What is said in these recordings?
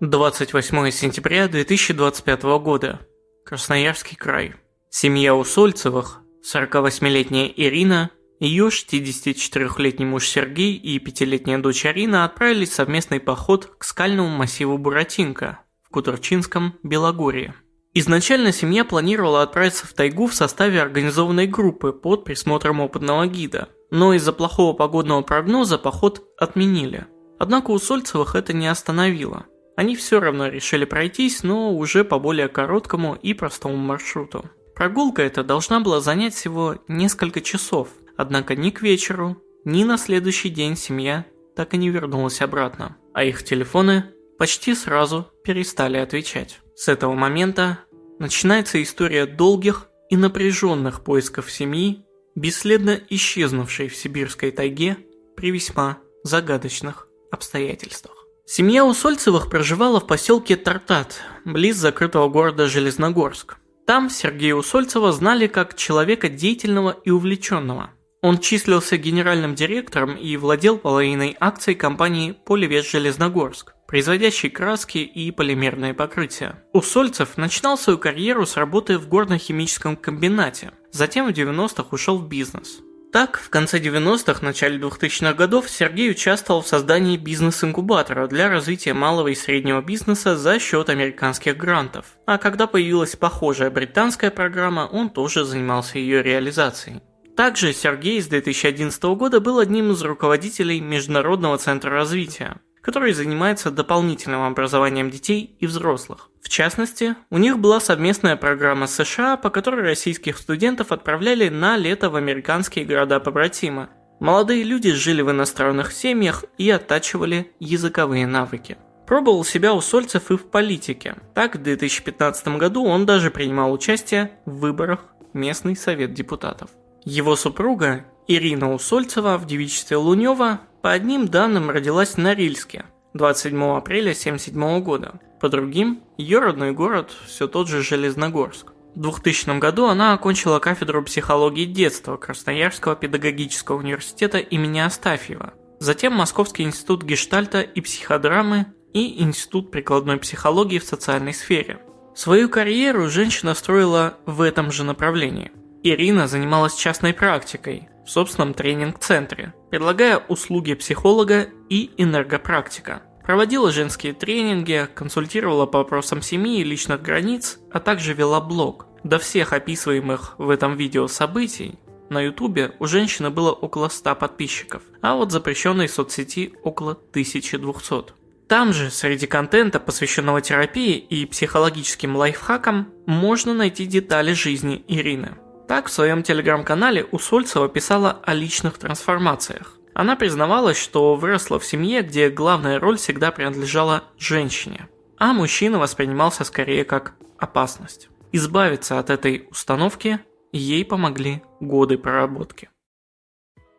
28 сентября 2025 года. Красноярский край. Семья Усольцевых, 48-летняя Ирина, ее 64-летний муж Сергей и 5-летняя дочь Арина отправились в совместный поход к скальному массиву Буратинка в Кутурчинском Белогорье. Изначально семья планировала отправиться в тайгу в составе организованной группы под присмотром опытного гида, но из-за плохого погодного прогноза поход отменили. Однако у Сольцевых это не остановило – они все равно решили пройтись, но уже по более короткому и простому маршруту. Прогулка эта должна была занять всего несколько часов, однако ни к вечеру, ни на следующий день семья так и не вернулась обратно, а их телефоны почти сразу перестали отвечать. С этого момента начинается история долгих и напряженных поисков семьи, бесследно исчезнувшей в сибирской тайге при весьма загадочных обстоятельствах. Семья Усольцевых проживала в поселке Тартат, близ закрытого города Железногорск. Там Сергея Усольцева знали как человека деятельного и увлеченного. Он числился генеральным директором и владел половиной акций компании «Полевес Железногорск», производящей краски и полимерные покрытия. Усольцев начинал свою карьеру с работы в горно-химическом комбинате, затем в 90-х ушел в бизнес. Так, в конце 90-х, начале 2000-х годов Сергей участвовал в создании бизнес-инкубатора для развития малого и среднего бизнеса за счет американских грантов. А когда появилась похожая британская программа, он тоже занимался ее реализацией. Также Сергей с 2011 года был одним из руководителей Международного центра развития который занимается дополнительным образованием детей и взрослых. В частности, у них была совместная программа США, по которой российских студентов отправляли на лето в американские города-побратимы. Молодые люди жили в иностранных семьях и оттачивали языковые навыки. Пробовал себя у Сольцев и в политике. Так, в 2015 году он даже принимал участие в выборах местный совет депутатов. Его супруга Ирина Усольцева в девичестве Лунева по одним данным родилась в Норильске 27 апреля 1977 года. По другим, ее родной город все тот же Железногорск. В 2000 году она окончила кафедру психологии детства Красноярского педагогического университета имени Астафьева. Затем Московский институт гештальта и психодрамы и Институт прикладной психологии в социальной сфере. Свою карьеру женщина строила в этом же направлении. Ирина занималась частной практикой, в собственном тренинг-центре, предлагая услуги психолога и энергопрактика. Проводила женские тренинги, консультировала по вопросам семьи и личных границ, а также вела блог. До всех описываемых в этом видео событий на ютубе у женщины было около 100 подписчиков, а вот запрещенной соцсети около 1200. Там же, среди контента, посвященного терапии и психологическим лайфхакам, можно найти детали жизни Ирины. Так, в своем телеграм-канале Усольцева писала о личных трансформациях. Она признавалась, что выросла в семье, где главная роль всегда принадлежала женщине, а мужчина воспринимался скорее как опасность. Избавиться от этой установки ей помогли годы проработки.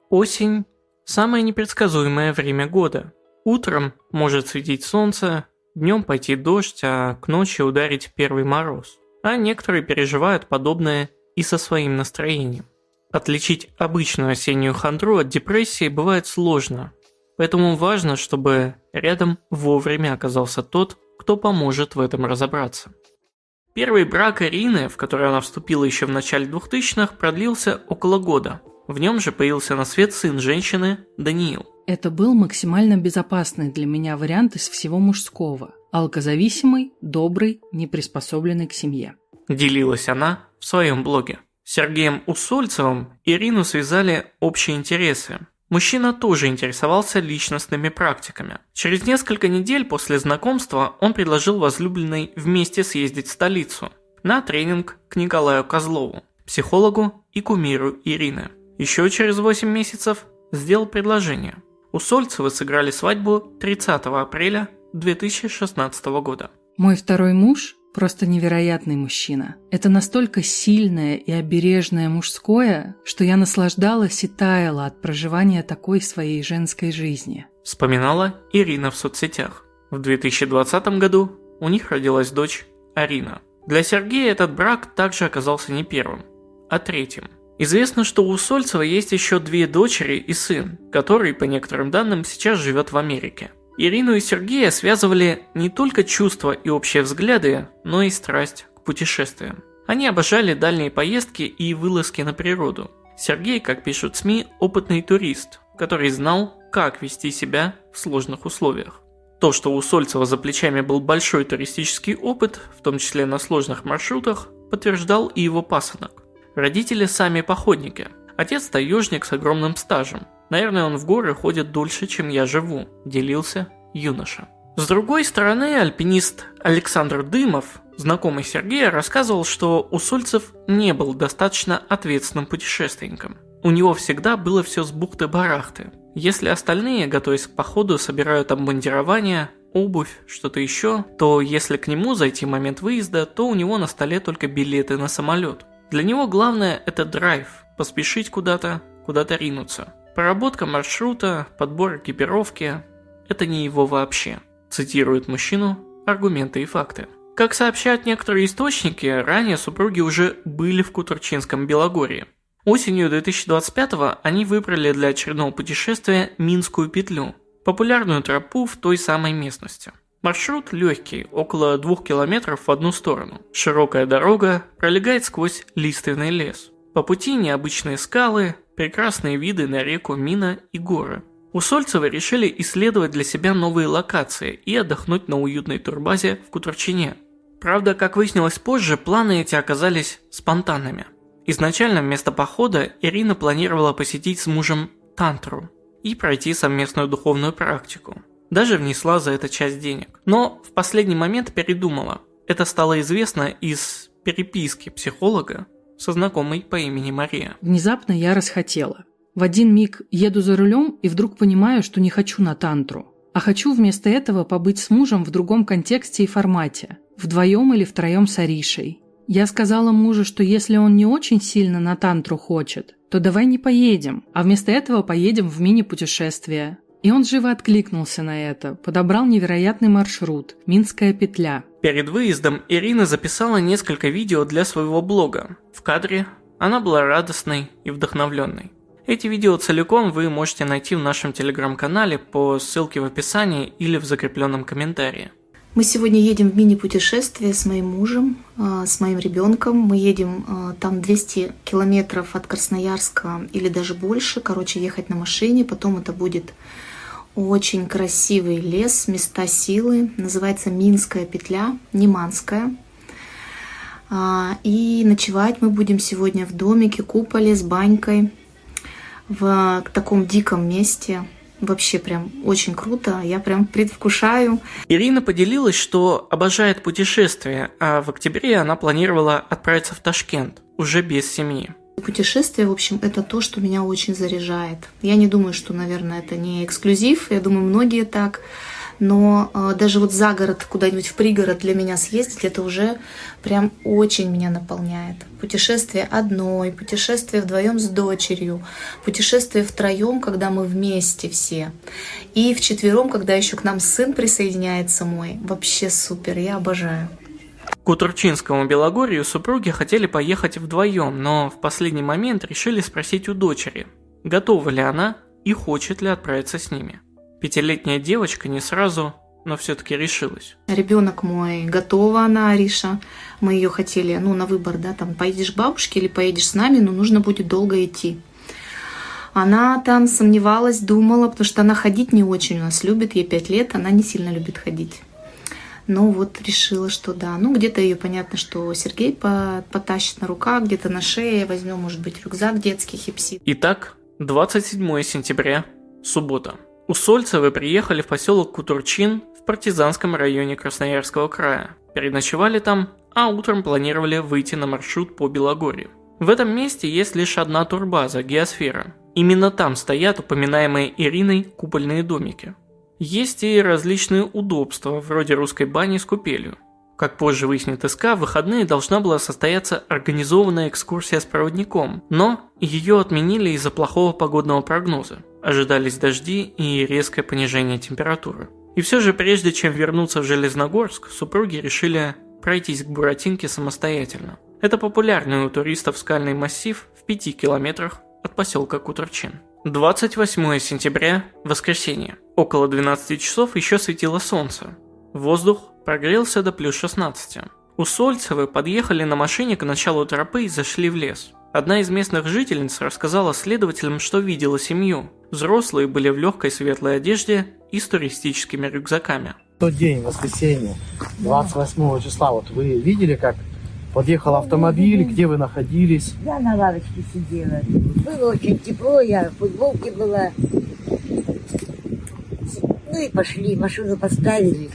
Осень – самое непредсказуемое время года. Утром может светить солнце, днем пойти дождь, а к ночи ударить первый мороз. А некоторые переживают подобное и со своим настроением. Отличить обычную осеннюю хандру от депрессии бывает сложно, поэтому важно, чтобы рядом вовремя оказался тот, кто поможет в этом разобраться. Первый брак Ирины, в который она вступила еще в начале 2000-х, продлился около года. В нем же появился на свет сын женщины Даниил. Это был максимально безопасный для меня вариант из всего мужского. Алкозависимый, добрый, не приспособленный к семье. Делилась она в своем блоге. Сергеем Усольцевым Ирину связали общие интересы. Мужчина тоже интересовался личностными практиками. Через несколько недель после знакомства он предложил возлюбленной вместе съездить в столицу на тренинг к Николаю Козлову, психологу и кумиру Ирины. Еще через 8 месяцев сделал предложение. Усольцевы сыграли свадьбу 30 апреля 2016 года. Мой второй муж Просто невероятный мужчина. Это настолько сильное и обережное мужское, что я наслаждалась и таяла от проживания такой своей женской жизни. Вспоминала Ирина в соцсетях. В 2020 году у них родилась дочь Арина. Для Сергея этот брак также оказался не первым, а третьим. Известно, что у Сольцева есть еще две дочери и сын, который, по некоторым данным, сейчас живет в Америке. Ирину и Сергея связывали не только чувства и общие взгляды, но и страсть к путешествиям. Они обожали дальние поездки и вылазки на природу. Сергей, как пишут СМИ, опытный турист, который знал, как вести себя в сложных условиях. То, что у Сольцева за плечами был большой туристический опыт, в том числе на сложных маршрутах, подтверждал и его пасынок. Родители сами походники. Отец таежник с огромным стажем. Наверное, он в горы ходит дольше, чем я живу, делился юноша. С другой стороны, альпинист Александр Дымов, знакомый Сергея, рассказывал, что у Сольцев не был достаточно ответственным путешественником. У него всегда было все с бухты-барахты. Если остальные, готовясь к походу, собирают обмундирование, обувь, что-то еще, то если к нему зайти в момент выезда, то у него на столе только билеты на самолет. Для него главное это драйв, поспешить куда-то, куда-то ринуться. Проработка маршрута, подбор экипировки – это не его вообще, цитирует мужчину аргументы и факты. Как сообщают некоторые источники, ранее супруги уже были в Кутурчинском Белогорье. Осенью 2025 они выбрали для очередного путешествия Минскую петлю – популярную тропу в той самой местности. Маршрут легкий, около двух километров в одну сторону. Широкая дорога пролегает сквозь лиственный лес. По пути необычные скалы, прекрасные виды на реку Мина и горы. У Сольцевой решили исследовать для себя новые локации и отдохнуть на уютной турбазе в Кутурчине. Правда, как выяснилось позже, планы эти оказались спонтанными. Изначально вместо похода Ирина планировала посетить с мужем Тантру – и пройти совместную духовную практику. Даже внесла за это часть денег. Но в последний момент передумала. Это стало известно из переписки психолога со знакомой по имени Мария. Внезапно я расхотела. В один миг еду за рулем и вдруг понимаю, что не хочу на тантру. А хочу вместо этого побыть с мужем в другом контексте и формате. Вдвоем или втроем с Аришей. Я сказала мужу, что если он не очень сильно на тантру хочет, то давай не поедем, а вместо этого поедем в мини-путешествие. И он живо откликнулся на это, подобрал невероятный маршрут – Минская петля. Перед выездом Ирина записала несколько видео для своего блога. В кадре она была радостной и вдохновленной. Эти видео целиком вы можете найти в нашем телеграм-канале по ссылке в описании или в закрепленном комментарии. Мы сегодня едем в мини-путешествие с моим мужем, а, с моим ребенком. Мы едем а, там 200 километров от Красноярска или даже больше. Короче, ехать на машине. Потом это будет очень красивый лес, места силы. Называется Минская петля, Неманская. А, и ночевать мы будем сегодня в домике, куполе с банькой в таком диком месте. Вообще прям очень круто, я прям предвкушаю. Ирина поделилась, что обожает путешествия, а в октябре она планировала отправиться в Ташкент, уже без семьи. Путешествие, в общем, это то, что меня очень заряжает. Я не думаю, что, наверное, это не эксклюзив, я думаю, многие так но э, даже вот за город, куда-нибудь в пригород для меня съездить, это уже прям очень меня наполняет. Путешествие одной, путешествие вдвоем с дочерью, путешествие втроем, когда мы вместе все, и в четвером, когда еще к нам сын присоединяется мой. Вообще супер, я обожаю. К Утурчинскому Белогорью супруги хотели поехать вдвоем, но в последний момент решили спросить у дочери, готова ли она и хочет ли отправиться с ними. Пятилетняя девочка не сразу, но все-таки решилась. Ребенок мой, готова она, Ариша. Мы ее хотели, ну, на выбор, да, там, поедешь к бабушке или поедешь с нами, но нужно будет долго идти. Она там сомневалась, думала, потому что она ходить не очень у нас любит, ей пять лет, она не сильно любит ходить. Ну вот решила, что да. Ну где-то ее понятно, что Сергей потащит на руках, где-то на шее, возьмем, может быть, рюкзак детский, хипси. Итак, 27 сентября, суббота. Усольцевы приехали в поселок Кутурчин в партизанском районе Красноярского края. Переночевали там, а утром планировали выйти на маршрут по Белогорью. В этом месте есть лишь одна турбаза – геосфера. Именно там стоят упоминаемые Ириной купольные домики. Есть и различные удобства, вроде русской бани с купелью. Как позже выяснит СК, в выходные должна была состояться организованная экскурсия с проводником, но ее отменили из-за плохого погодного прогноза. Ожидались дожди и резкое понижение температуры. И все же, прежде чем вернуться в Железногорск, супруги решили пройтись к Буратинке самостоятельно. Это популярный у туристов скальный массив в 5 километрах от поселка Кутурчин. 28 сентября, воскресенье. Около 12 часов еще светило солнце. Воздух прогрелся до плюс 16. Усольцевы подъехали на машине к началу тропы и зашли в лес. Одна из местных жительниц рассказала следователям, что видела семью. Взрослые были в легкой светлой одежде и с туристическими рюкзаками. Тот день, воскресенье, 28 числа, вот вы видели, как подъехал автомобиль, где вы находились? Я на лавочке сидела. Было очень тепло, я в футболке была. Ну и пошли, машину поставили.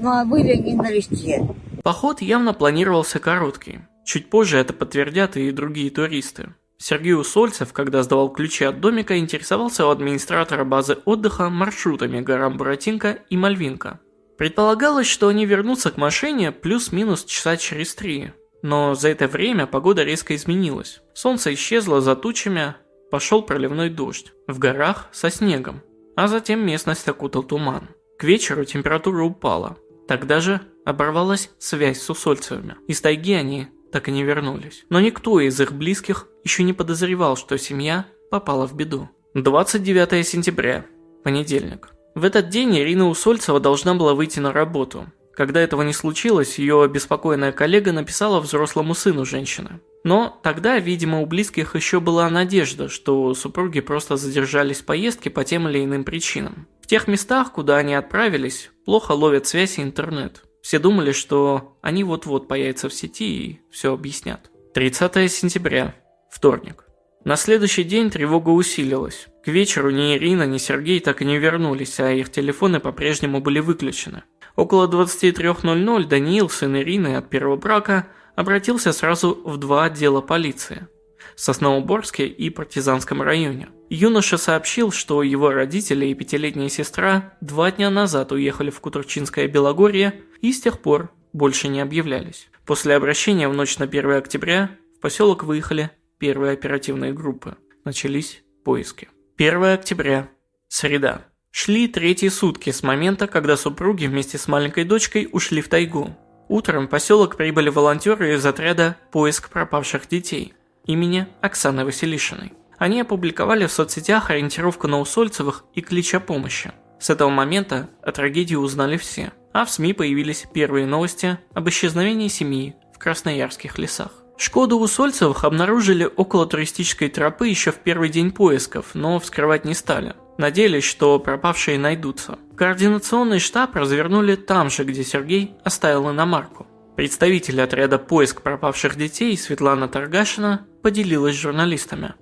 Ну а были они налегке. Поход явно планировался короткий. Чуть позже это подтвердят и другие туристы. Сергей Усольцев, когда сдавал ключи от домика, интересовался у администратора базы отдыха маршрутами горам Буратинка и Мальвинка. Предполагалось, что они вернутся к машине плюс-минус часа через три. Но за это время погода резко изменилась. Солнце исчезло за тучами, пошел проливной дождь. В горах со снегом. А затем местность окутал туман. К вечеру температура упала. Тогда же оборвалась связь с усольцевыми. Из тайги они так и не вернулись. Но никто из их близких еще не подозревал, что семья попала в беду. 29 сентября. Понедельник. В этот день Ирина Усольцева должна была выйти на работу. Когда этого не случилось, ее обеспокоенная коллега написала взрослому сыну женщины. Но тогда, видимо, у близких еще была надежда, что супруги просто задержались в поездке по тем или иным причинам. В тех местах, куда они отправились, плохо ловят связь и интернет. Все думали, что они вот-вот появятся в сети и все объяснят. 30 сентября. Вторник. На следующий день тревога усилилась. К вечеру ни Ирина, ни Сергей так и не вернулись, а их телефоны по-прежнему были выключены. Около 23.00 Даниил, сын Ирины от первого брака, обратился сразу в два отдела полиции – Сосновоборске и Партизанском районе. Юноша сообщил, что его родители и пятилетняя сестра два дня назад уехали в Кутурчинское Белогорье и с тех пор больше не объявлялись. После обращения в ночь на 1 октября в поселок выехали первые оперативные группы. Начались поиски. 1 октября. Среда. Шли третьи сутки с момента, когда супруги вместе с маленькой дочкой ушли в тайгу. Утром в поселок прибыли волонтеры из отряда «Поиск пропавших детей» имени Оксаны Василишиной. Они опубликовали в соцсетях ориентировку на Усольцевых и клич о помощи. С этого момента о трагедии узнали все, а в СМИ появились первые новости об исчезновении семьи в Красноярских лесах. Шкоду Усольцевых обнаружили около туристической тропы еще в первый день поисков, но вскрывать не стали. Надеялись, что пропавшие найдутся. Координационный штаб развернули там же, где Сергей оставил иномарку. Представитель отряда «Поиск пропавших детей» Светлана Таргашина поделилась с журналистами.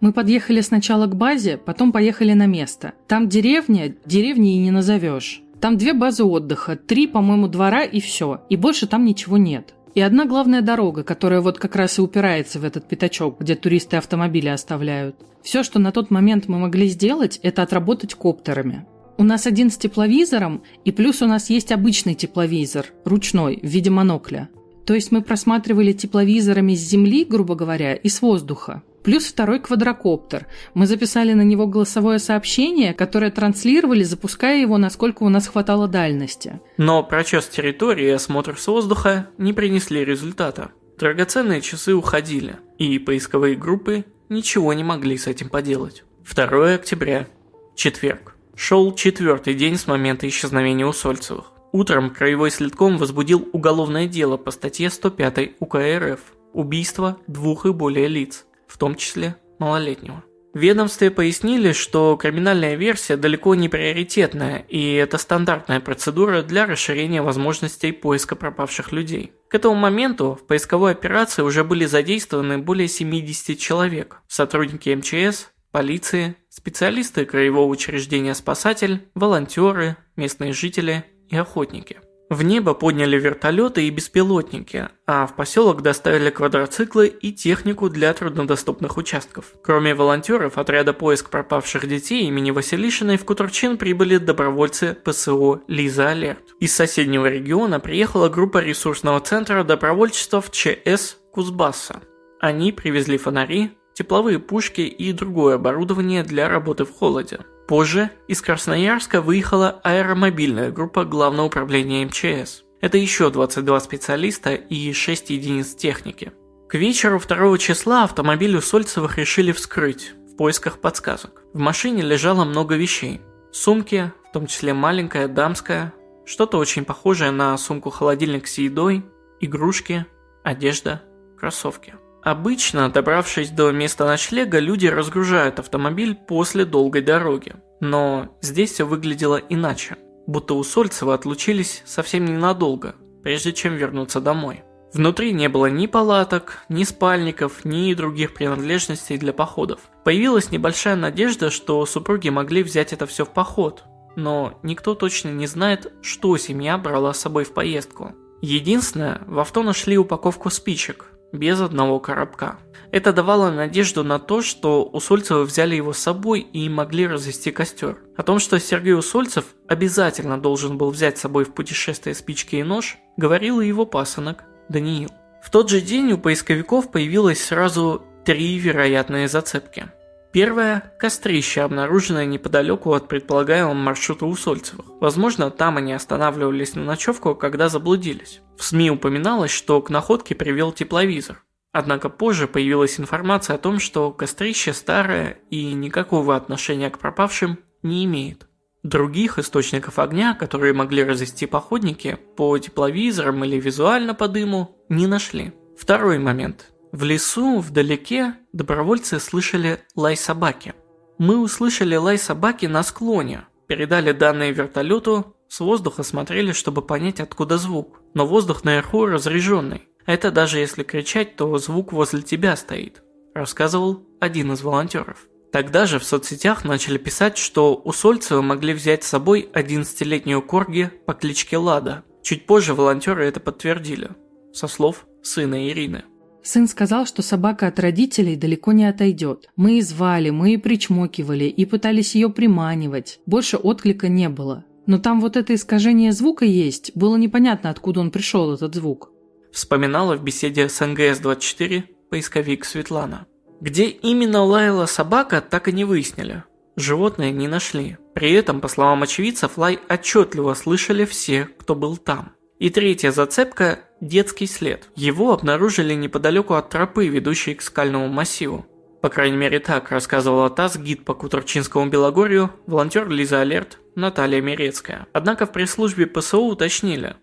Мы подъехали сначала к базе, потом поехали на место. Там деревня, деревни и не назовешь. Там две базы отдыха, три, по-моему, двора и все. И больше там ничего нет. И одна главная дорога, которая вот как раз и упирается в этот пятачок, где туристы автомобили оставляют. Все, что на тот момент мы могли сделать, это отработать коптерами. У нас один с тепловизором, и плюс у нас есть обычный тепловизор, ручной, в виде монокля. То есть мы просматривали тепловизорами с земли, грубо говоря, и с воздуха. Плюс второй квадрокоптер. Мы записали на него голосовое сообщение, которое транслировали, запуская его, насколько у нас хватало дальности. Но прочес территории и осмотр с воздуха не принесли результата. Драгоценные часы уходили, и поисковые группы ничего не могли с этим поделать. 2 октября. Четверг. Шел четвертый день с момента исчезновения Усольцевых. Утром краевой следком возбудил уголовное дело по статье 105 УК РФ «Убийство двух и более лиц, в том числе малолетнего». В ведомстве пояснили, что криминальная версия далеко не приоритетная, и это стандартная процедура для расширения возможностей поиска пропавших людей. К этому моменту в поисковой операции уже были задействованы более 70 человек, сотрудники МЧС, полиции, специалисты краевого учреждения «Спасатель», волонтеры, местные жители и охотники. В небо подняли вертолеты и беспилотники, а в поселок доставили квадроциклы и технику для труднодоступных участков. Кроме волонтеров отряда поиск пропавших детей имени Василишиной в Кутурчин прибыли добровольцы ПСО «Лиза Алерт». Из соседнего региона приехала группа ресурсного центра добровольчества в ЧС Кузбасса. Они привезли фонари, тепловые пушки и другое оборудование для работы в холоде. Позже из Красноярска выехала аэромобильная группа Главного управления МЧС. Это еще 22 специалиста и 6 единиц техники. К вечеру 2 числа автомобиль у Сольцевых решили вскрыть в поисках подсказок. В машине лежало много вещей. Сумки, в том числе маленькая, дамская, что-то очень похожее на сумку-холодильник с едой, игрушки, одежда, кроссовки. Обычно, добравшись до места ночлега, люди разгружают автомобиль после долгой дороги. Но здесь все выглядело иначе, будто у Сольцева отлучились совсем ненадолго, прежде чем вернуться домой. Внутри не было ни палаток, ни спальников, ни других принадлежностей для походов. Появилась небольшая надежда, что супруги могли взять это все в поход, но никто точно не знает, что семья брала с собой в поездку. Единственное, в авто нашли упаковку спичек, без одного коробка. Это давало надежду на то, что Усольцевы взяли его с собой и могли развести костер. О том, что Сергей Усольцев обязательно должен был взять с собой в путешествие спички и нож, говорил и его пасынок Даниил. В тот же день у поисковиков появилось сразу три вероятные зацепки. Первое – кострище, обнаруженное неподалеку от предполагаемого маршрута Усольцевых. Возможно, там они останавливались на ночевку, когда заблудились. В СМИ упоминалось, что к находке привел тепловизор. Однако позже появилась информация о том, что кострище старое и никакого отношения к пропавшим не имеет. Других источников огня, которые могли развести походники по тепловизорам или визуально по дыму, не нашли. Второй момент. В лесу, вдалеке, добровольцы слышали лай собаки. Мы услышали лай собаки на склоне, передали данные вертолету, с воздуха смотрели, чтобы понять, откуда звук. Но воздух наверху разряженный. Это даже если кричать, то звук возле тебя стоит, рассказывал один из волонтеров. Тогда же в соцсетях начали писать, что у Сольцева могли взять с собой 11-летнюю корги по кличке Лада. Чуть позже волонтеры это подтвердили, со слов сына Ирины. Сын сказал, что собака от родителей далеко не отойдет. Мы и звали, мы и причмокивали, и пытались ее приманивать. Больше отклика не было. Но там вот это искажение звука есть. Было непонятно, откуда он пришел, этот звук. Вспоминала в беседе с НГС-24 поисковик Светлана. Где именно лаяла собака, так и не выяснили. Животное не нашли. При этом, по словам очевидцев, лай отчетливо слышали все, кто был там. И третья зацепка – детский след. Его обнаружили неподалеку от тропы, ведущей к скальному массиву. По крайней мере так рассказывала ТАСС гид по Куторчинскому Белогорью, волонтер Лиза Алерт Наталья Мерецкая. Однако в пресс-службе ПСО уточнили.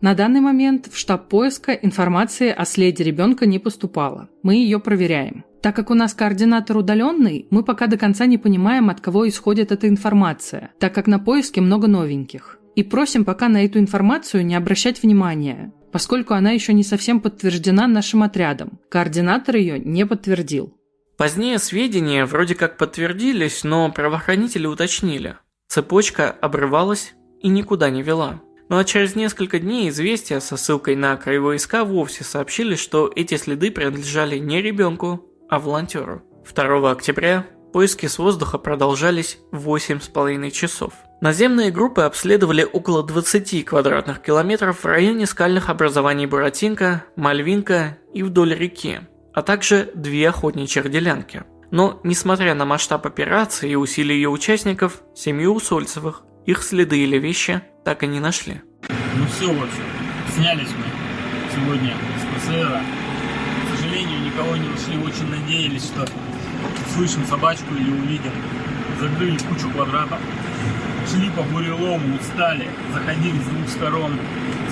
На данный момент в штаб поиска информации о следе ребенка не поступало. Мы ее проверяем. Так как у нас координатор удаленный, мы пока до конца не понимаем, от кого исходит эта информация, так как на поиске много новеньких. И просим пока на эту информацию не обращать внимания, поскольку она еще не совсем подтверждена нашим отрядом. Координатор ее не подтвердил. Позднее сведения вроде как подтвердились, но правоохранители уточнили. Цепочка обрывалась и никуда не вела. Ну а через несколько дней известия со ссылкой на краевые СК вовсе сообщили, что эти следы принадлежали не ребенку, а волонтеру. 2 октября поиски с воздуха продолжались 8,5 часов. Наземные группы обследовали около 20 квадратных километров в районе скальных образований Буратинка, Мальвинка и вдоль реки, а также две охотничьих делянки. Но, несмотря на масштаб операции и усилия ее участников, семью Усольцевых, их следы или вещи так и не нашли. Ну все, в общем, снялись мы сегодня с ПСР. К сожалению, никого не нашли, очень надеялись, что слышим собачку или увидим. Закрыли кучу квадратов шли по бурелому, устали, заходили с двух сторон.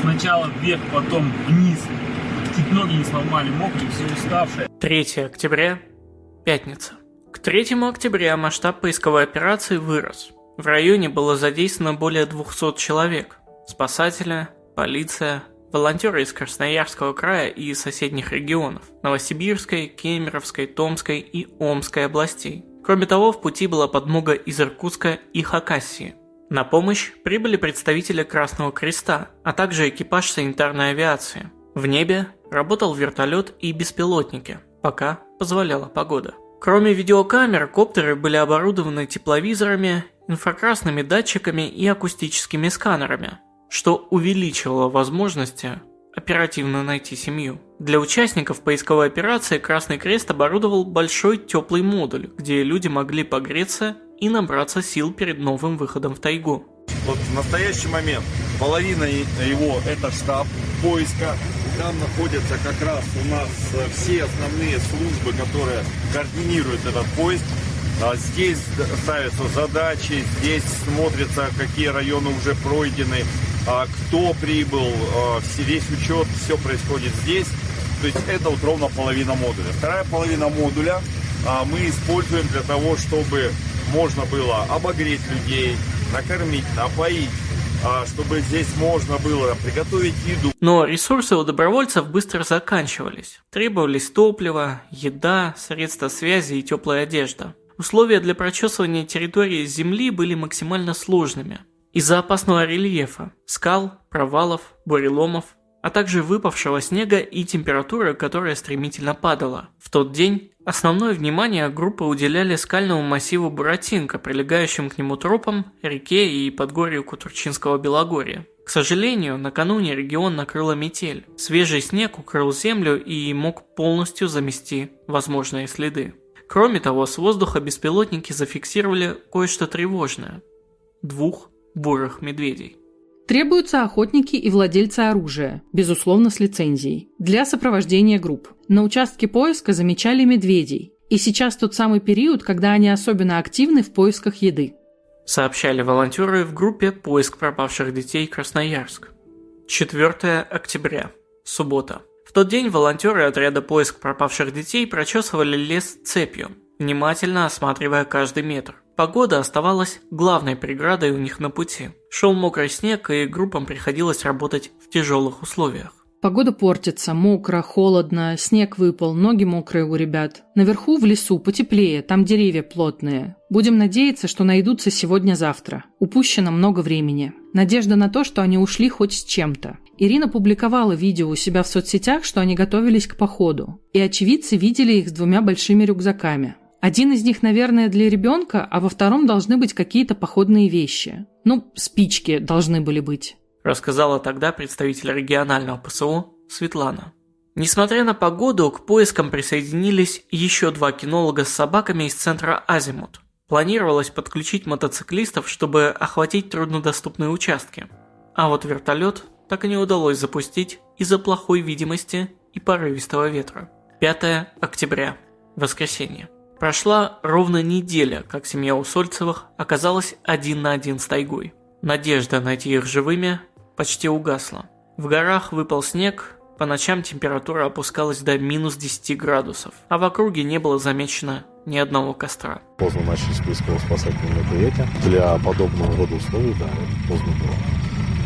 Сначала вверх, потом вниз. Чуть ноги не сломали, мокрые, все уставшие. 3 октября, пятница. К 3 октября масштаб поисковой операции вырос. В районе было задействовано более 200 человек. Спасатели, полиция, волонтеры из Красноярского края и соседних регионов, Новосибирской, Кемеровской, Томской и Омской областей. Кроме того, в пути была подмога из Иркутска и Хакасии. На помощь прибыли представители Красного Креста, а также экипаж санитарной авиации. В небе работал вертолет и беспилотники, пока позволяла погода. Кроме видеокамер, коптеры были оборудованы тепловизорами, инфракрасными датчиками и акустическими сканерами, что увеличивало возможности оперативно найти семью. Для участников поисковой операции Красный Крест оборудовал большой теплый модуль, где люди могли погреться и набраться сил перед новым выходом в тайгу. Вот в настоящий момент половина его это штаб поиска. Там находятся как раз у нас все основные службы, которые координируют этот поиск. А здесь ставятся задачи, здесь смотрится, какие районы уже пройдены, а кто прибыл, а, весь учет, все происходит здесь. То есть это вот ровно половина модуля. Вторая половина модуля мы используем для того, чтобы можно было обогреть людей, накормить, напоить, чтобы здесь можно было приготовить еду. Но ресурсы у добровольцев быстро заканчивались. Требовались топливо, еда, средства связи и теплая одежда. Условия для прочесывания территории Земли были максимально сложными. Из-за опасного рельефа, скал, провалов, буреломов, а также выпавшего снега и температуры, которая стремительно падала. В тот день основное внимание группы уделяли скальному массиву Буратинка, прилегающим к нему тропам, реке и подгорью Кутурчинского Белогорья. К сожалению, накануне регион накрыла метель. Свежий снег укрыл землю и мог полностью замести возможные следы. Кроме того, с воздуха беспилотники зафиксировали кое-что тревожное. Двух бурых медведей. Требуются охотники и владельцы оружия, безусловно с лицензией, для сопровождения групп. На участке поиска замечали медведей, и сейчас тот самый период, когда они особенно активны в поисках еды. Сообщали волонтеры в группе «Поиск пропавших детей Красноярск». 4 октября. Суббота. В тот день волонтеры отряда «Поиск пропавших детей» прочесывали лес цепью, внимательно осматривая каждый метр. Погода оставалась главной преградой у них на пути. Шел мокрый снег, и группам приходилось работать в тяжелых условиях. Погода портится, мокро, холодно, снег выпал, ноги мокрые у ребят. Наверху в лесу потеплее, там деревья плотные. Будем надеяться, что найдутся сегодня-завтра. Упущено много времени. Надежда на то, что они ушли хоть с чем-то. Ирина публиковала видео у себя в соцсетях, что они готовились к походу. И очевидцы видели их с двумя большими рюкзаками. Один из них, наверное, для ребенка, а во втором должны быть какие-то походные вещи. Ну, спички должны были быть. Рассказала тогда представитель регионального ПСО Светлана. Несмотря на погоду, к поискам присоединились еще два кинолога с собаками из центра Азимут. Планировалось подключить мотоциклистов, чтобы охватить труднодоступные участки. А вот вертолет так и не удалось запустить из-за плохой видимости и порывистого ветра. 5 октября. Воскресенье. Прошла ровно неделя, как семья Усольцевых оказалась один на один с тайгой. Надежда найти их живыми почти угасла. В горах выпал снег, по ночам температура опускалась до минус 10 градусов, а в округе не было замечено ни одного костра. Поздно начались поисково-спасательные мероприятия. Для подобного рода условий, да, поздно было.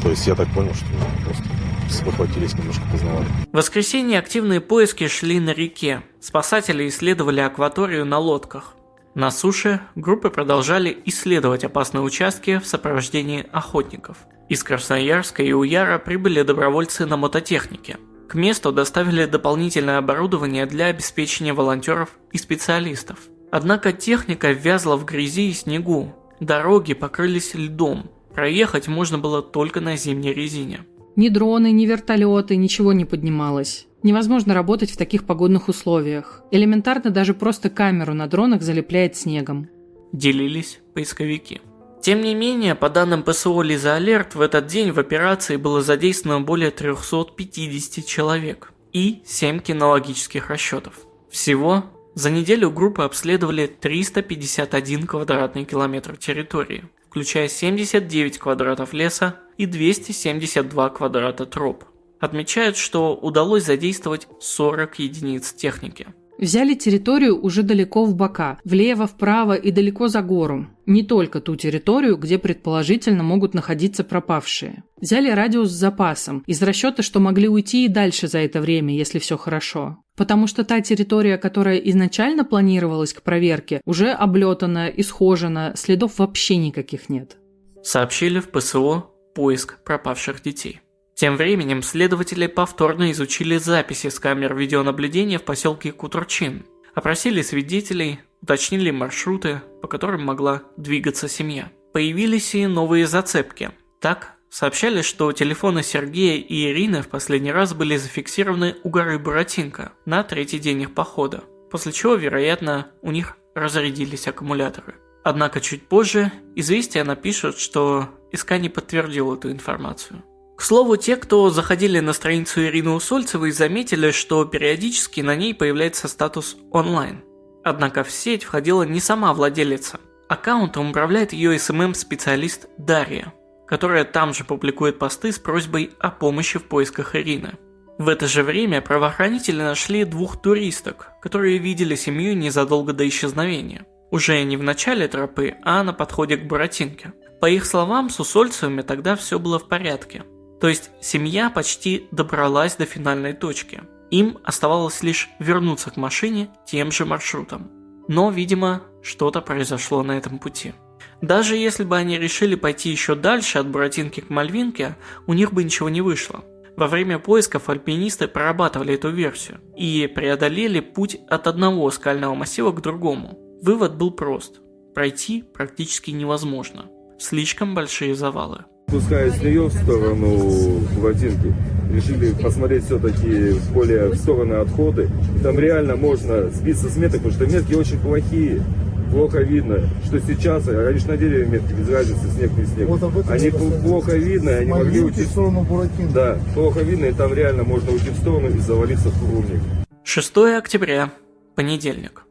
То есть я так понял, что просто спохватились немножко поздновато. В воскресенье активные поиски шли на реке. Спасатели исследовали акваторию на лодках. На суше группы продолжали исследовать опасные участки в сопровождении охотников. Из Красноярска и Уяра прибыли добровольцы на мототехнике. К месту доставили дополнительное оборудование для обеспечения волонтеров и специалистов. Однако техника ввязла в грязи и снегу. Дороги покрылись льдом. Проехать можно было только на зимней резине. Ни дроны, ни вертолеты, ничего не поднималось. Невозможно работать в таких погодных условиях. Элементарно даже просто камеру на дронах залепляет снегом. Делились поисковики. Тем не менее, по данным ПСО «Лиза Алерт», в этот день в операции было задействовано более 350 человек и 7 кинологических расчетов. Всего за неделю группы обследовали 351 квадратный километр территории, включая 79 квадратов леса и 272 квадрата троп. Отмечают, что удалось задействовать 40 единиц техники. Взяли территорию уже далеко в бока, влево, вправо и далеко за гору. Не только ту территорию, где предположительно могут находиться пропавшие. Взяли радиус с запасом, из расчета, что могли уйти и дальше за это время, если все хорошо. Потому что та территория, которая изначально планировалась к проверке, уже облетана, исхожена, следов вообще никаких нет. Сообщили в ПСО поиск пропавших детей. Тем временем следователи повторно изучили записи с камер видеонаблюдения в поселке Кутурчин, опросили свидетелей, уточнили маршруты, по которым могла двигаться семья. Появились и новые зацепки. Так, сообщали, что телефоны Сергея и Ирины в последний раз были зафиксированы у горы Буратинка на третий день их похода, после чего, вероятно, у них разрядились аккумуляторы. Однако чуть позже известия напишут, что СК не подтвердил эту информацию. К слову, те, кто заходили на страницу Ирины Усольцевой, заметили, что периодически на ней появляется статус «онлайн». Однако в сеть входила не сама владелица. Аккаунтом управляет ее СММ-специалист Дарья, которая там же публикует посты с просьбой о помощи в поисках Ирины. В это же время правоохранители нашли двух туристок, которые видели семью незадолго до исчезновения. Уже не в начале тропы, а на подходе к Буратинке. По их словам, с Усольцевыми тогда все было в порядке. То есть семья почти добралась до финальной точки. Им оставалось лишь вернуться к машине тем же маршрутом. Но, видимо, что-то произошло на этом пути. Даже если бы они решили пойти еще дальше от Буратинки к Мальвинке, у них бы ничего не вышло. Во время поисков альпинисты прорабатывали эту версию и преодолели путь от одного скального массива к другому. Вывод был прост. Пройти практически невозможно. Слишком большие завалы. Спускаясь с нее в сторону Буратинки, решили посмотреть все-таки более в сторону отходы. Там реально можно сбиться с меток, потому что метки очень плохие плохо видно, что сейчас, раньше на дереве метки, без разницы, снег не снег. Вот они плохо видно, и они могли уйти в сторону Буратино. Да, плохо видно, и там реально можно уйти в сторону и завалиться в курумник. 6 октября, понедельник.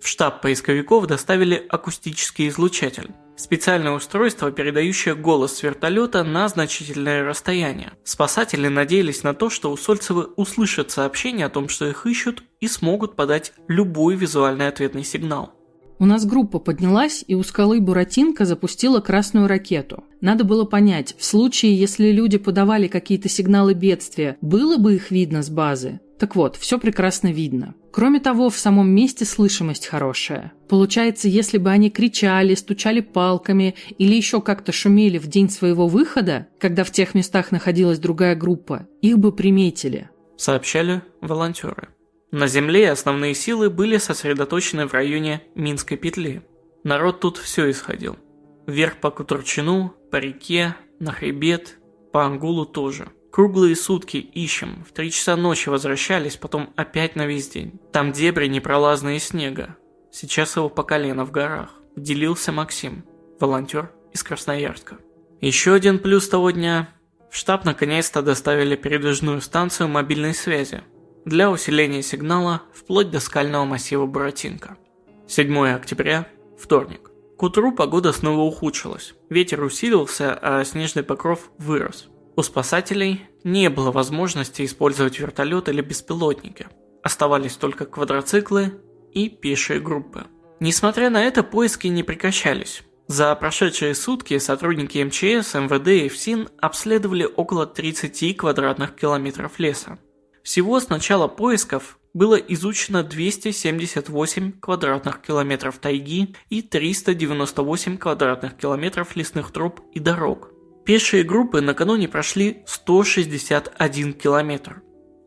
В штаб поисковиков доставили акустический излучатель. Специальное устройство, передающее голос с вертолета на значительное расстояние. Спасатели надеялись на то, что усольцевы услышат сообщение о том, что их ищут, и смогут подать любой визуальный ответный сигнал. У нас группа поднялась, и у скалы Буратинка запустила красную ракету. Надо было понять, в случае, если люди подавали какие-то сигналы бедствия, было бы их видно с базы? Так вот, все прекрасно видно. Кроме того, в самом месте слышимость хорошая. Получается, если бы они кричали, стучали палками или еще как-то шумели в день своего выхода, когда в тех местах находилась другая группа, их бы приметили. Сообщали волонтеры. На земле основные силы были сосредоточены в районе Минской петли. Народ тут все исходил. Вверх по Кутурчину, по реке, на хребет, по Ангулу тоже. Круглые сутки ищем, в три часа ночи возвращались, потом опять на весь день. Там дебри непролазные снега. Сейчас его по колено в горах. Делился Максим, волонтер из Красноярска. Еще один плюс того дня. В штаб наконец-то доставили передвижную станцию мобильной связи, для усиления сигнала вплоть до скального массива Буратинка. 7 октября, вторник. К утру погода снова ухудшилась. Ветер усилился, а снежный покров вырос. У спасателей не было возможности использовать вертолет или беспилотники. Оставались только квадроциклы и пешие группы. Несмотря на это, поиски не прекращались. За прошедшие сутки сотрудники МЧС, МВД и ФСИН обследовали около 30 квадратных километров леса. Всего с начала поисков было изучено 278 квадратных километров тайги и 398 квадратных километров лесных троп и дорог. Пешие группы накануне прошли 161 километр,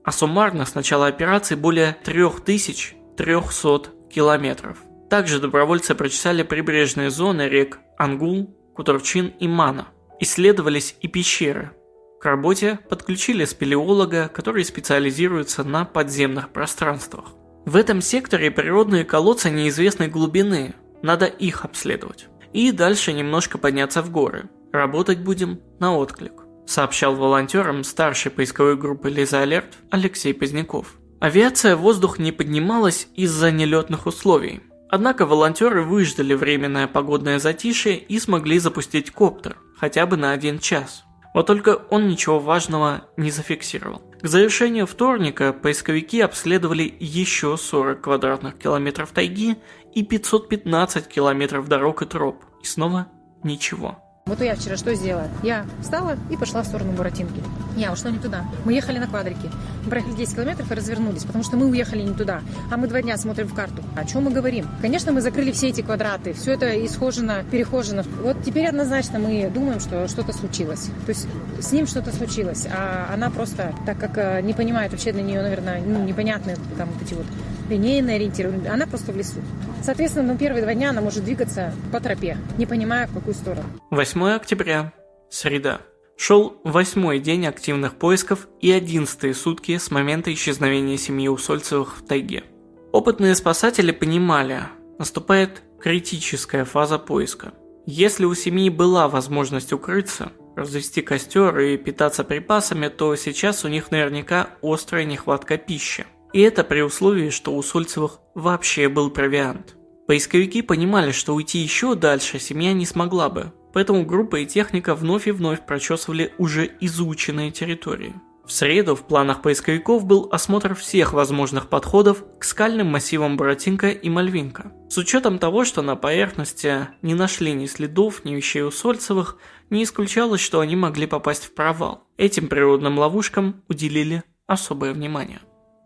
а суммарно с начала операции более 3300 километров. Также добровольцы прочесали прибрежные зоны рек Ангул, Кутурчин и Мана. Исследовались и пещеры, к работе подключили спелеолога, который специализируется на подземных пространствах. В этом секторе природные колодцы неизвестной глубины, надо их обследовать. И дальше немножко подняться в горы. Работать будем на отклик, сообщал волонтерам старшей поисковой группы Лиза Алерт Алексей Поздняков. Авиация в воздух не поднималась из-за нелетных условий. Однако волонтеры выждали временное погодное затишье и смогли запустить коптер, хотя бы на один час. Вот только он ничего важного не зафиксировал. К завершению вторника поисковики обследовали еще 40 квадратных километров тайги и 515 километров дорог и троп. И снова ничего. Вот я вчера что сделала? Я встала и пошла в сторону Буратинки. Я ушла не туда. Мы ехали на квадрике. Мы проехали 10 километров и развернулись, потому что мы уехали не туда. А мы два дня смотрим в карту. О чем мы говорим? Конечно, мы закрыли все эти квадраты. Все это исхожено, перехожено. Вот теперь однозначно мы думаем, что что-то случилось. То есть с ним что-то случилось. А она просто, так как э, не понимает вообще для нее, наверное, ну, непонятные там вот эти вот линейные ориентиры, она просто в лесу. Соответственно, на первые два дня она может двигаться по тропе, не понимая, в какую сторону. 8 октября. Среда. Шел восьмой день активных поисков и одиннадцатые сутки с момента исчезновения семьи Усольцевых в тайге. Опытные спасатели понимали, наступает критическая фаза поиска. Если у семьи была возможность укрыться, развести костер и питаться припасами, то сейчас у них наверняка острая нехватка пищи. И это при условии, что у Сольцевых вообще был провиант. Поисковики понимали, что уйти еще дальше семья не смогла бы, поэтому группа и техника вновь и вновь прочесывали уже изученные территории. В среду в планах поисковиков был осмотр всех возможных подходов к скальным массивам Буратинка и Мальвинка. С учетом того, что на поверхности не нашли ни следов, ни вещей у Сольцевых, не исключалось, что они могли попасть в провал. Этим природным ловушкам уделили особое внимание.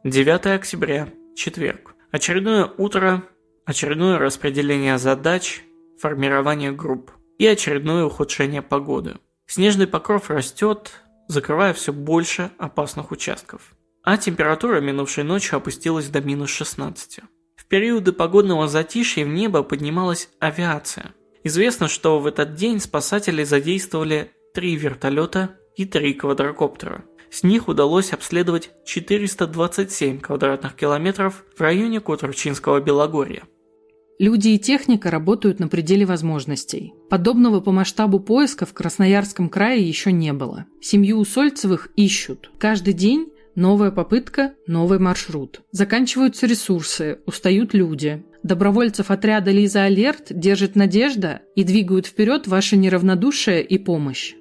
9 октября, четверг. Очередное утро, очередное распределение задач, формирование групп и очередное ухудшение погоды. Снежный покров растет, закрывая все больше опасных участков. А температура минувшей ночью опустилась до минус 16. В периоды погодного затишья в небо поднималась авиация. Известно, что в этот день спасатели задействовали три вертолета и три квадрокоптера. С них удалось обследовать 427 квадратных километров в районе Кутурчинского Белогорья. Люди и техника работают на пределе возможностей. Подобного по масштабу поиска в Красноярском крае еще не было. Семью Усольцевых ищут. Каждый день новая попытка, новый маршрут. Заканчиваются ресурсы, устают люди. Добровольцев отряда «Лиза Алерт» держит надежда и двигают вперед ваше неравнодушие и помощь.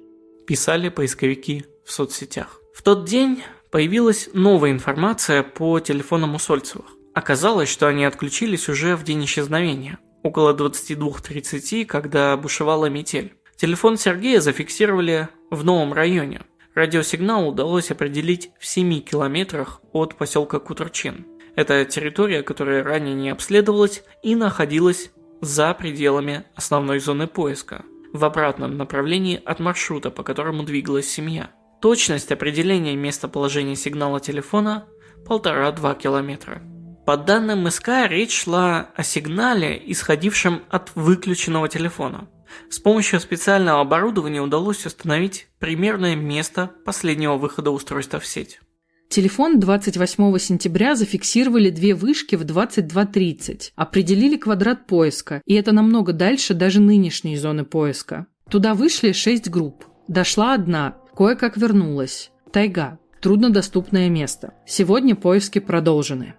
Писали поисковики в соцсетях. В тот день появилась новая информация по телефонам Усольцевых. Оказалось, что они отключились уже в день исчезновения, около 22.30, когда бушевала метель. Телефон Сергея зафиксировали в новом районе. Радиосигнал удалось определить в 7 километрах от поселка Кутурчин. Это территория, которая ранее не обследовалась и находилась за пределами основной зоны поиска, в обратном направлении от маршрута, по которому двигалась семья. Точность определения местоположения сигнала телефона – 1,5-2 километра. По данным СК, речь шла о сигнале, исходившем от выключенного телефона. С помощью специального оборудования удалось установить примерное место последнего выхода устройства в сеть. Телефон 28 сентября зафиксировали две вышки в 22.30, определили квадрат поиска, и это намного дальше даже нынешней зоны поиска. Туда вышли шесть групп. Дошла одна, кое-как вернулась. Тайга. Труднодоступное место. Сегодня поиски продолжены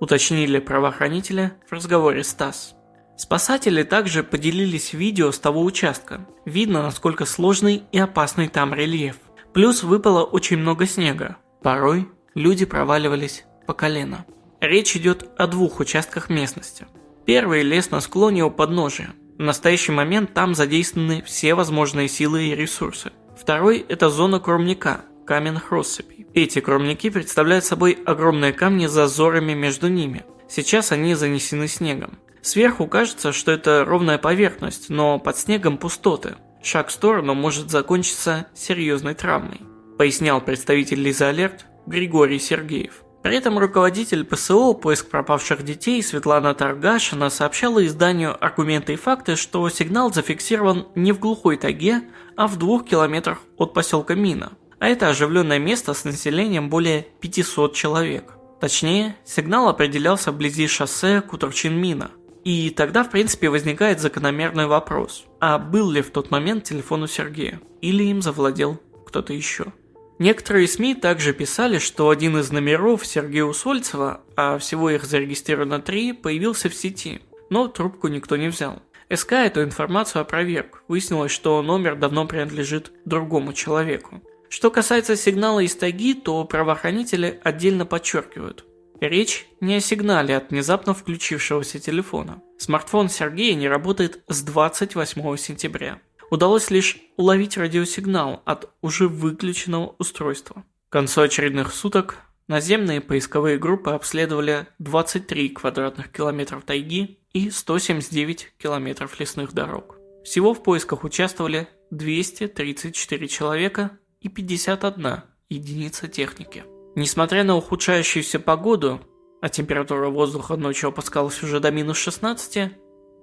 уточнили правоохранители в разговоре с ТАСС. Спасатели также поделились видео с того участка. Видно, насколько сложный и опасный там рельеф. Плюс выпало очень много снега. Порой люди проваливались по колено. Речь идет о двух участках местности. Первый лес на склоне у подножия. В настоящий момент там задействованы все возможные силы и ресурсы. Второй – это зона кромника, каменных россыпей. Эти кромники представляют собой огромные камни с зазорами между ними. Сейчас они занесены снегом. Сверху кажется, что это ровная поверхность, но под снегом пустоты. Шаг в сторону может закончиться серьезной травмой, пояснял представитель Лиза Алерт Григорий Сергеев. При этом руководитель ПСО «Поиск пропавших детей» Светлана Таргашина сообщала изданию «Аргументы и факты», что сигнал зафиксирован не в глухой тайге, а в двух километрах от поселка Мина а это оживленное место с населением более 500 человек. Точнее, сигнал определялся вблизи шоссе Кутурчин-Мина. И тогда, в принципе, возникает закономерный вопрос, а был ли в тот момент телефон у Сергея, или им завладел кто-то еще. Некоторые СМИ также писали, что один из номеров Сергея Усольцева, а всего их зарегистрировано три, появился в сети, но трубку никто не взял. СК эту информацию опроверг. Выяснилось, что номер давно принадлежит другому человеку. Что касается сигнала из тайги, то правоохранители отдельно подчеркивают. Речь не о сигнале от внезапно включившегося телефона. Смартфон Сергея не работает с 28 сентября. Удалось лишь уловить радиосигнал от уже выключенного устройства. К концу очередных суток наземные поисковые группы обследовали 23 квадратных километров тайги и 179 километров лесных дорог. Всего в поисках участвовали 234 человека и 51 единица техники. Несмотря на ухудшающуюся погоду, а температура воздуха ночью опускалась уже до минус 16,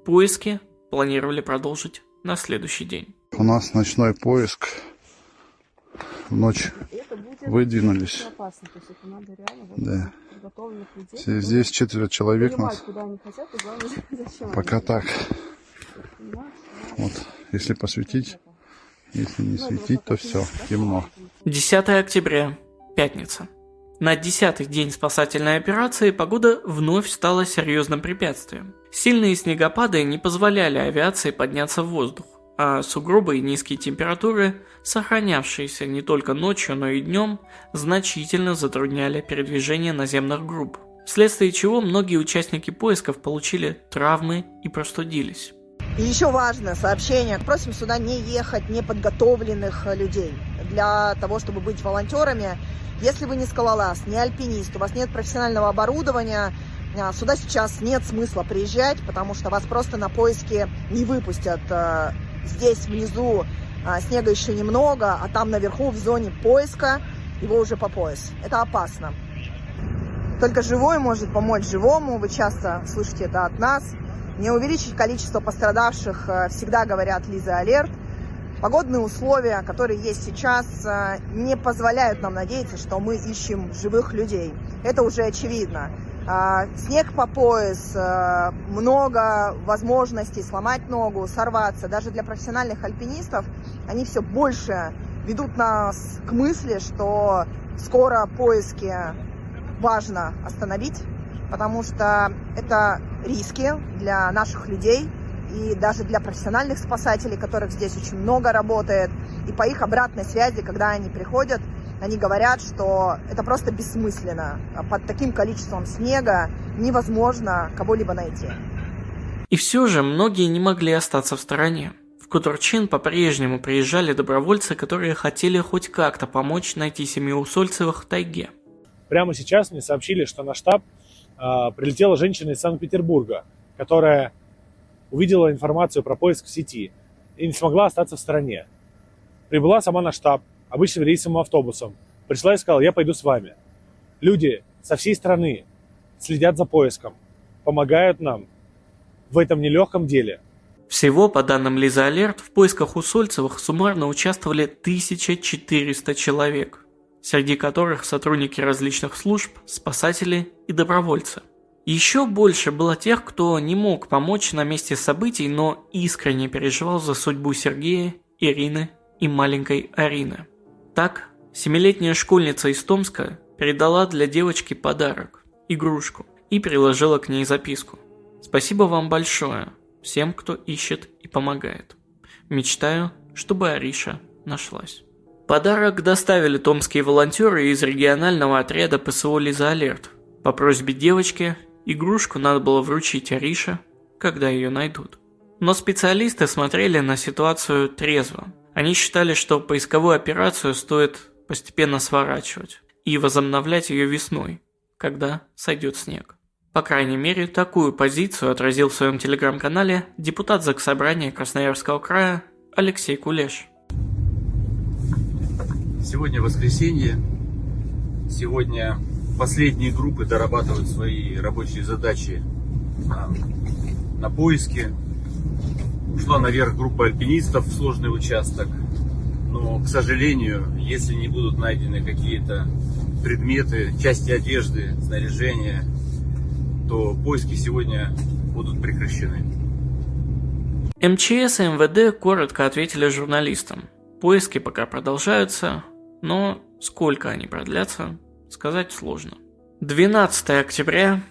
поиски планировали продолжить на следующий день. У нас ночной поиск. В ночь выдвинулись. Да. Здесь четверо человек нас. Пока так. Вот, если посветить, если не светить, то все, темно. 10 октября, пятница. На десятый день спасательной операции погода вновь стала серьезным препятствием. Сильные снегопады не позволяли авиации подняться в воздух, а сугробы и низкие температуры, сохранявшиеся не только ночью, но и днем, значительно затрудняли передвижение наземных групп, вследствие чего многие участники поисков получили травмы и простудились. Еще важное сообщение. Просим сюда не ехать неподготовленных людей для того, чтобы быть волонтерами. Если вы не скалолаз, не альпинист, у вас нет профессионального оборудования, сюда сейчас нет смысла приезжать, потому что вас просто на поиски не выпустят. А, здесь внизу а, снега еще немного, а там наверху в зоне поиска его уже по пояс. Это опасно. Только живой может помочь живому. Вы часто слышите это от нас. Не увеличить количество пострадавших всегда говорят Лиза Алерт. Погодные условия, которые есть сейчас, не позволяют нам надеяться, что мы ищем живых людей. Это уже очевидно. А, снег по пояс, а, много возможностей сломать ногу, сорваться. Даже для профессиональных альпинистов они все больше ведут нас к мысли, что скоро поиски важно остановить, потому что это риски для наших людей и даже для профессиональных спасателей, которых здесь очень много работает. И по их обратной связи, когда они приходят, они говорят, что это просто бессмысленно. Под таким количеством снега невозможно кого-либо найти. И все же многие не могли остаться в стороне. В Кутурчин по-прежнему приезжали добровольцы, которые хотели хоть как-то помочь найти семью Усольцевых в тайге. Прямо сейчас мне сообщили, что на штаб э, прилетела женщина из Санкт-Петербурга, которая увидела информацию про поиск в сети и не смогла остаться в стороне. Прибыла сама на штаб, обычным рейсовым автобусом. Пришла и сказала, я пойду с вами. Люди со всей страны следят за поиском, помогают нам в этом нелегком деле. Всего, по данным Лиза Алерт, в поисках у Сольцевых суммарно участвовали 1400 человек, среди которых сотрудники различных служб, спасатели и добровольцы. Еще больше было тех, кто не мог помочь на месте событий, но искренне переживал за судьбу Сергея, Ирины и маленькой Арины. Так, семилетняя школьница из Томска передала для девочки подарок – игрушку, и приложила к ней записку. «Спасибо вам большое, всем, кто ищет и помогает. Мечтаю, чтобы Ариша нашлась». Подарок доставили томские волонтеры из регионального отряда ПСО «Лиза Алерт». По просьбе девочки игрушку надо было вручить Арише, когда ее найдут. Но специалисты смотрели на ситуацию трезво – они считали, что поисковую операцию стоит постепенно сворачивать и возобновлять ее весной, когда сойдет снег. По крайней мере, такую позицию отразил в своем телеграм-канале депутат Заксобрания Красноярского края Алексей Кулеш. Сегодня воскресенье. Сегодня последние группы дорабатывают свои рабочие задачи на, на поиске ушла наверх группа альпинистов в сложный участок. Но, к сожалению, если не будут найдены какие-то предметы, части одежды, снаряжения, то поиски сегодня будут прекращены. МЧС и МВД коротко ответили журналистам. Поиски пока продолжаются, но сколько они продлятся, сказать сложно. 12 октября,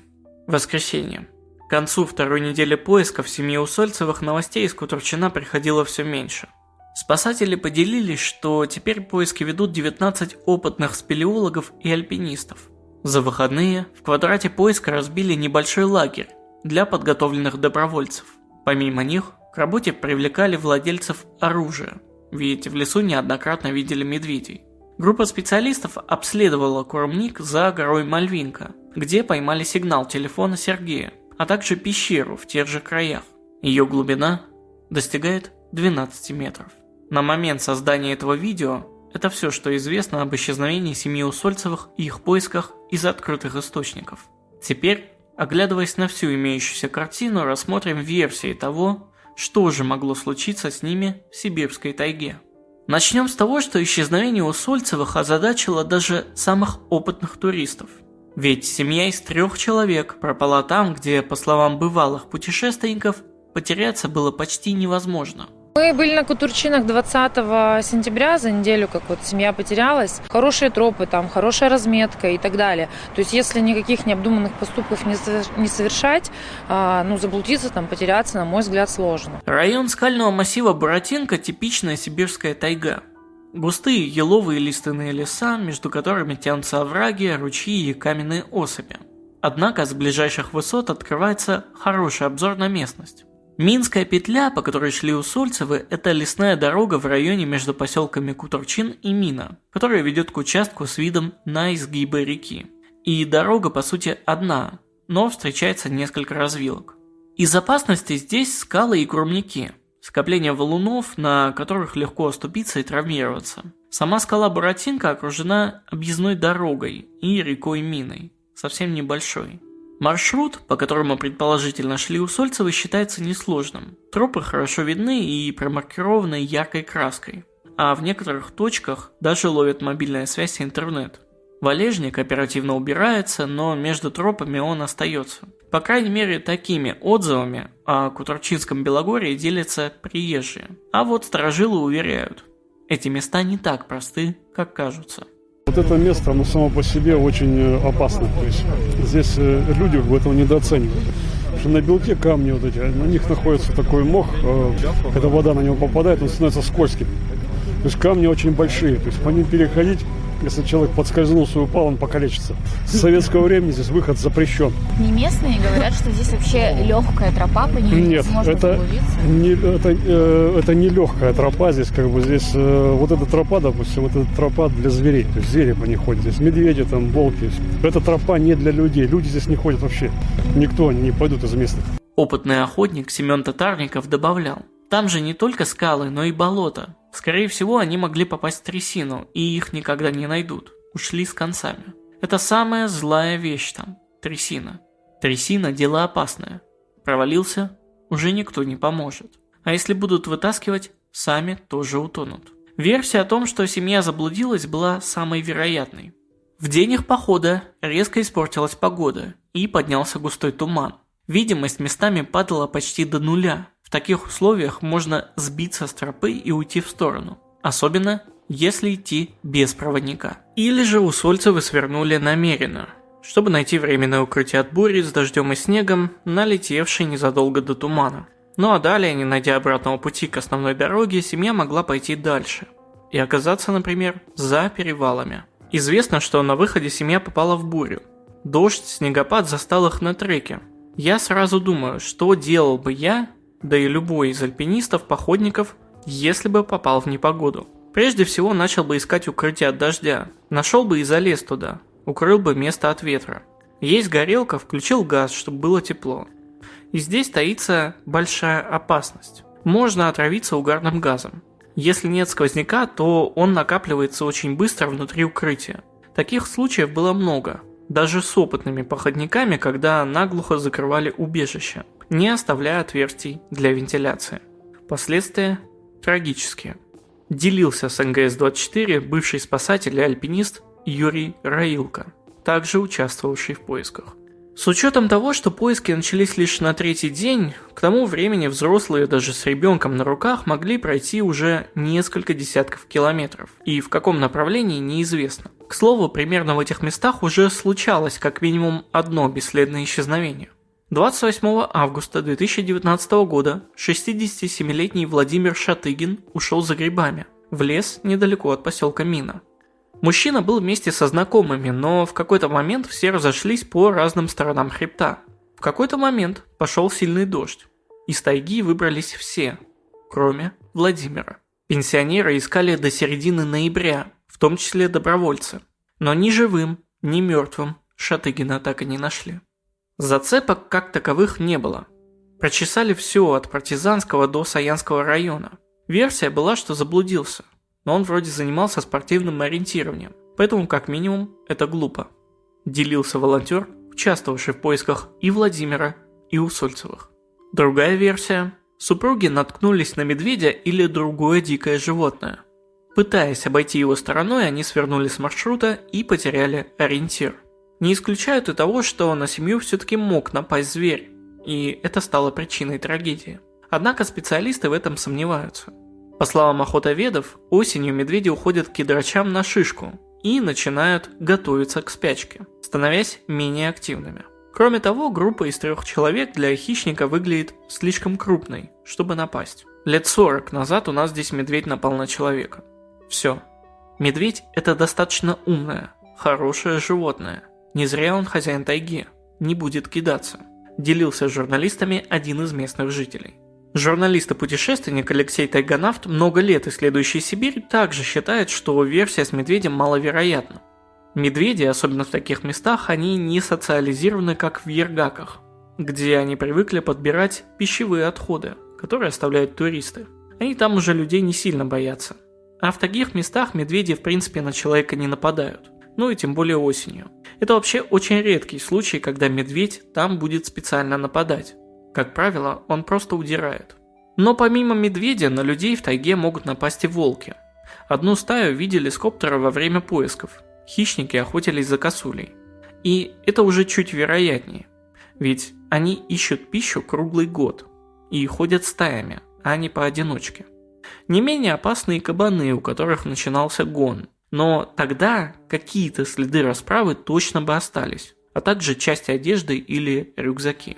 воскресенье. К концу второй недели поисков в семье Усольцевых новостей из Кутурчина приходило все меньше. Спасатели поделились, что теперь поиски ведут 19 опытных спелеологов и альпинистов. За выходные в квадрате поиска разбили небольшой лагерь для подготовленных добровольцев. Помимо них, к работе привлекали владельцев оружия, ведь в лесу неоднократно видели медведей. Группа специалистов обследовала кормник за горой Мальвинка, где поймали сигнал телефона Сергея, а также пещеру в тех же краях. Ее глубина достигает 12 метров. На момент создания этого видео это все, что известно об исчезновении семьи Усольцевых и их поисках из открытых источников. Теперь, оглядываясь на всю имеющуюся картину, рассмотрим версии того, что же могло случиться с ними в сибирской тайге. Начнем с того, что исчезновение Усольцевых озадачило даже самых опытных туристов – ведь семья из трех человек пропала там, где, по словам бывалых путешественников, потеряться было почти невозможно. Мы были на Кутурчинах 20 сентября, за неделю, как вот семья потерялась. Хорошие тропы там, хорошая разметка и так далее. То есть если никаких необдуманных поступков не совершать, а, ну, заблудиться там, потеряться, на мой взгляд, сложно. Район скального массива Буратинка – типичная сибирская тайга. Густые еловые лиственные леса, между которыми тянутся овраги, ручьи и каменные осыпи. Однако с ближайших высот открывается хороший обзор на местность. Минская петля, по которой шли Усольцевы, это лесная дорога в районе между поселками Кутурчин и Мина, которая ведет к участку с видом на изгибы реки. И дорога по сути одна, но встречается несколько развилок. Из опасности здесь скалы и курмники, скопление валунов, на которых легко оступиться и травмироваться. Сама скала Буратинка окружена объездной дорогой и рекой Миной, совсем небольшой. Маршрут, по которому предположительно шли Усольцевы, считается несложным. Тропы хорошо видны и промаркированы яркой краской. А в некоторых точках даже ловит мобильная связь и интернет. Валежник оперативно убирается, но между тропами он остается. По крайней мере, такими отзывами о Кутурчинском Белогорье делятся приезжие. А вот сторожилы уверяют, эти места не так просты, как кажутся. Вот это место, оно само по себе очень э, опасно. То есть здесь э, люди бы этого недооценивают. Потому что на белке камни вот эти, на них находится такой мох, э, когда вода на него попадает, он становится скользким. То есть камни очень большие, то есть по ним переходить если человек подскользнулся и упал, он покалечится. С советского времени здесь выход запрещен. Не местные говорят, что здесь вообще легкая тропа, по ней Нет, можно это не, это, э, это не легкая тропа. Здесь как бы здесь э, вот эта тропа, допустим, вот эта тропа для зверей. То есть звери по ней ходят. Здесь медведи, там, волки. Эта тропа не для людей. Люди здесь не ходят вообще. Никто не пойдут из местных. Опытный охотник Семен Татарников добавлял. Там же не только скалы, но и болото. Скорее всего, они могли попасть в трясину, и их никогда не найдут. Ушли с концами. Это самая злая вещь там. Трясина. Трясина – дело опасное. Провалился – уже никто не поможет. А если будут вытаскивать, сами тоже утонут. Версия о том, что семья заблудилась, была самой вероятной. В день их похода резко испортилась погода, и поднялся густой туман. Видимость местами падала почти до нуля, в таких условиях можно сбиться с тропы и уйти в сторону. Особенно, если идти без проводника. Или же усольцевы свернули намеренно, чтобы найти временное укрытие от бури с дождем и снегом, налетевшей незадолго до тумана. Ну а далее, не найдя обратного пути к основной дороге, семья могла пойти дальше. И оказаться, например, за перевалами. Известно, что на выходе семья попала в бурю. Дождь, снегопад застал их на треке. Я сразу думаю, что делал бы я, да и любой из альпинистов-походников, если бы попал в непогоду. Прежде всего начал бы искать укрытие от дождя, нашел бы и залез туда, укрыл бы место от ветра. Есть горелка, включил газ, чтобы было тепло. И здесь таится большая опасность. Можно отравиться угарным газом. Если нет сквозняка, то он накапливается очень быстро внутри укрытия. Таких случаев было много, даже с опытными походниками, когда наглухо закрывали убежище – не оставляя отверстий для вентиляции. Последствия трагические. Делился с НГС-24 бывший спасатель и альпинист Юрий Раилко, также участвовавший в поисках. С учетом того, что поиски начались лишь на третий день, к тому времени взрослые даже с ребенком на руках могли пройти уже несколько десятков километров, и в каком направлении неизвестно. К слову, примерно в этих местах уже случалось как минимум одно бесследное исчезновение. 28 августа 2019 года 67-летний Владимир Шатыгин ушел за грибами в лес недалеко от поселка Мина. Мужчина был вместе со знакомыми, но в какой-то момент все разошлись по разным сторонам хребта. В какой-то момент пошел сильный дождь. Из тайги выбрались все, кроме Владимира. Пенсионеры искали до середины ноября, в том числе добровольцы. Но ни живым, ни мертвым Шатыгина так и не нашли. Зацепок как таковых не было. Прочесали все от партизанского до Саянского района. Версия была, что заблудился, но он вроде занимался спортивным ориентированием, поэтому как минимум это глупо. Делился волонтер, участвовавший в поисках и Владимира, и Усольцевых. Другая версия – супруги наткнулись на медведя или другое дикое животное. Пытаясь обойти его стороной, они свернули с маршрута и потеряли ориентир – не исключают и того, что на семью все-таки мог напасть зверь, и это стало причиной трагедии. Однако специалисты в этом сомневаются. По словам охотоведов, осенью медведи уходят к кедрачам на шишку и начинают готовиться к спячке, становясь менее активными. Кроме того, группа из трех человек для хищника выглядит слишком крупной, чтобы напасть. Лет 40 назад у нас здесь медведь напал на человека. Все. Медведь – это достаточно умное, хорошее животное. Не зря он хозяин тайги. Не будет кидаться. Делился с журналистами один из местных жителей. Журналист и путешественник Алексей Тайганафт, много лет исследующий Сибирь, также считает, что версия с медведем маловероятна. Медведи, особенно в таких местах, они не социализированы, как в Ергаках, где они привыкли подбирать пищевые отходы, которые оставляют туристы. Они там уже людей не сильно боятся. А в таких местах медведи в принципе на человека не нападают. Ну и тем более осенью. Это вообще очень редкий случай, когда медведь там будет специально нападать. Как правило, он просто удирает. Но помимо медведя, на людей в тайге могут напасть и волки. Одну стаю видели с коптера во время поисков, хищники охотились за косулей. И это уже чуть вероятнее, ведь они ищут пищу круглый год и ходят стаями, а не поодиночке. Не менее опасные кабаны, у которых начинался гон, но тогда какие-то следы расправы точно бы остались, а также часть одежды или рюкзаки.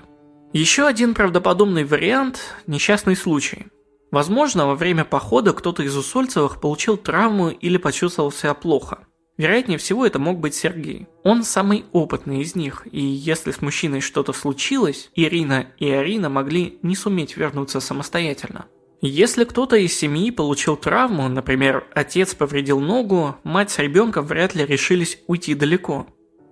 Еще один правдоподобный вариант – несчастный случай. Возможно, во время похода кто-то из усольцевых получил травму или почувствовал себя плохо. Вероятнее всего, это мог быть Сергей. Он самый опытный из них, и если с мужчиной что-то случилось, Ирина и Арина могли не суметь вернуться самостоятельно. Если кто-то из семьи получил травму, например, отец повредил ногу, мать с ребенком вряд ли решились уйти далеко.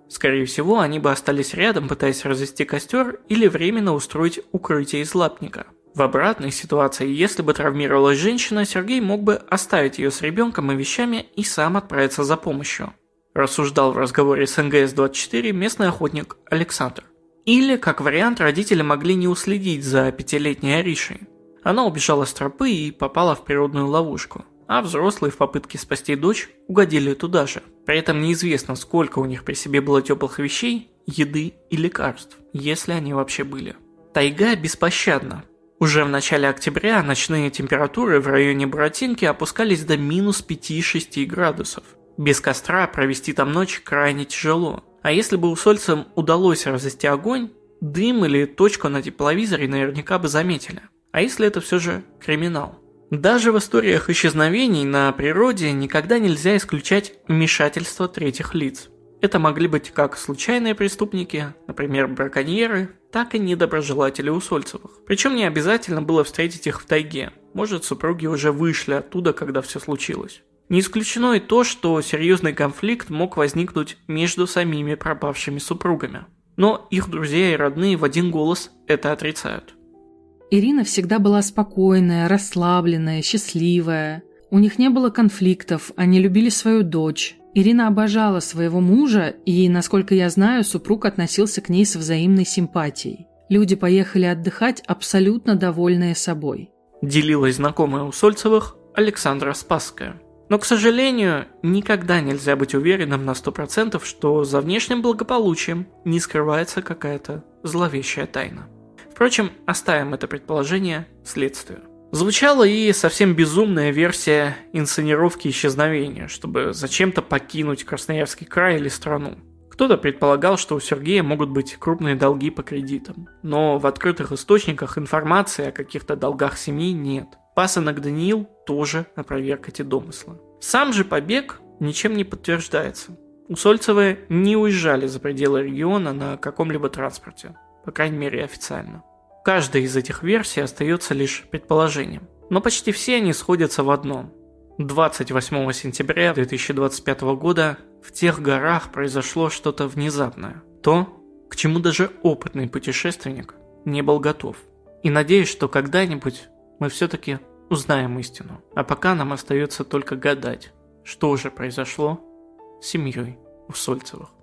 Скорее всего, они бы остались рядом, пытаясь развести костер или временно устроить укрытие из лапника. В обратной ситуации, если бы травмировалась женщина, Сергей мог бы оставить ее с ребенком и вещами и сам отправиться за помощью. Рассуждал в разговоре с НГС-24 местный охотник Александр. Или, как вариант, родители могли не уследить за пятилетней Аришей. Она убежала с тропы и попала в природную ловушку. А взрослые в попытке спасти дочь угодили туда же. При этом неизвестно, сколько у них при себе было теплых вещей, еды и лекарств, если они вообще были. Тайга беспощадна, уже в начале октября ночные температуры в районе Буратинки опускались до минус 5-6 градусов. Без костра провести там ночь крайне тяжело. А если бы усольцам удалось развести огонь, дым или точку на тепловизоре наверняка бы заметили. А если это все же криминал? Даже в историях исчезновений на природе никогда нельзя исключать вмешательство третьих лиц. Это могли быть как случайные преступники, например, браконьеры, так и недоброжелатели Усольцевых. Причем не обязательно было встретить их в тайге. Может, супруги уже вышли оттуда, когда все случилось. Не исключено и то, что серьезный конфликт мог возникнуть между самими пропавшими супругами. Но их друзья и родные в один голос это отрицают. Ирина всегда была спокойная, расслабленная, счастливая. У них не было конфликтов, они любили свою дочь. Ирина обожала своего мужа, и, насколько я знаю, супруг относился к ней с взаимной симпатией. Люди поехали отдыхать абсолютно довольные собой. Делилась знакомая у Сольцевых Александра Спасская. Но, к сожалению, никогда нельзя быть уверенным на 100%, что за внешним благополучием не скрывается какая-то зловещая тайна. Впрочем, оставим это предположение следствию. Звучала и совсем безумная версия инсценировки исчезновения, чтобы зачем-то покинуть Красноярский край или страну. Кто-то предполагал, что у Сергея могут быть крупные долги по кредитам, но в открытых источниках информации о каких-то долгах семьи нет. Пасынок Даниил тоже опроверг эти домыслы. Сам же побег ничем не подтверждается. Усольцевы не уезжали за пределы региона на каком-либо транспорте, по крайней мере официально. Каждая из этих версий остается лишь предположением. Но почти все они сходятся в одном. 28 сентября 2025 года в тех горах произошло что-то внезапное. То, к чему даже опытный путешественник не был готов. И надеюсь, что когда-нибудь мы все-таки узнаем истину. А пока нам остается только гадать, что же произошло с семьей Усольцевых.